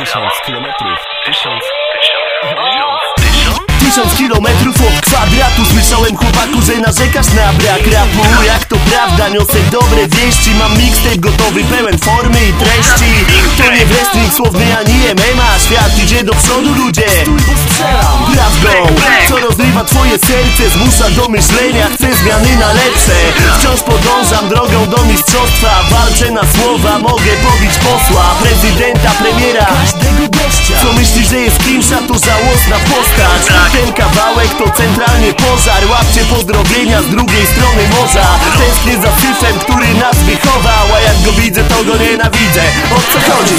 Tysiąc kilometrów. Tysiąc. Tysiąc kilometrów od kwadratu Słyszałem chłopaku, że narzekasz na brak rapu Jak to prawda, niosę dobre wieści Mam mixtape gotowy, pełen formy i treści To nie wrestling słowny ani MMA Świat idzie do przodu ludzie Prawdą, co rozrywa twoje serce Zmusza do myślenia, chcę zmiany na lepsze. Wciąż podążam drogą do mistrzostwa Walczę na słowa, mogę pobić posła Prezydenta, premiera. Każdego gościa. Co myślisz, że jest kimś, a to żałosna postać. Ten kawałek to centralnie pożar. Łapcie pozdrowienia z drugiej strony morza. Tęsknię za syfem, który nas wychował A jak go widzę, to go nienawidzę. O co chodzi?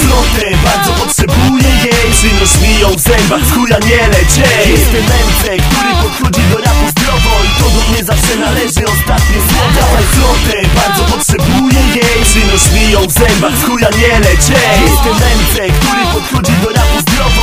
Przynoś mi ją w zębach, z nie leczę Jestem MC, który podchodzi do rapu zdrowo I to do mnie zawsze należy. Ostatnie słowo Dawaj flotę, bardzo potrzebuję jej. Przynoś mi ją w zębach, z nie leczę Jestem MC, który podchodzi do rapu zdrowo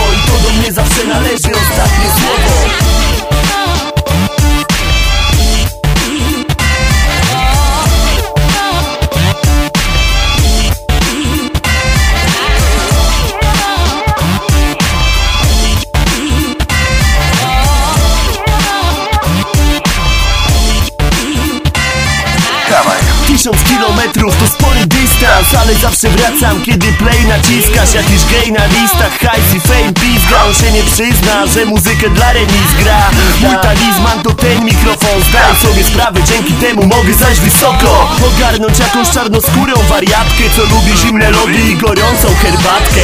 Tysiąc kilometrów to spory dystans Ale zawsze wracam, kiedy play naciskasz. Jakiś gej na listach, hajs i fame pizga On się nie przyzna, że muzykę dla remis gra. Mój talizman to ten mikrofon Zdaj sobie sprawę, dzięki temu mogę zajść wysoko Ogarnąć jakąś czarnoskórą wariatkę Co lubi zimne lody i gorącą herbatkę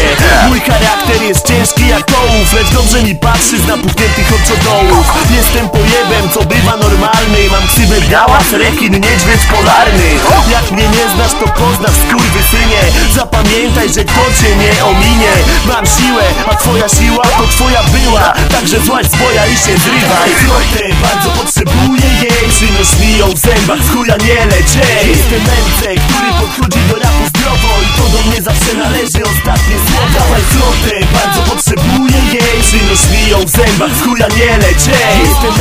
Mój charakter jest ciężki jak ołów Lecz dobrze mi patrzy z napuchniętych oczodołów Jestem pojebem, co bywa normalny. Mam ksywę gałas, rekin, niedźwiedź polarny. Jak mnie nie znasz, to poznasz skurwysynie Zapamiętaj, że to cię nie ominie. Mam siłę, a twoja siła to twoja była. Także złaź z boja i się zrywaj. Flotę bardzo potrzebuję jej. Przynoś mi ją w zębach, z chuja nie leczę. Jestem MC, który podchodzi do w chuja nie leczę. Jestem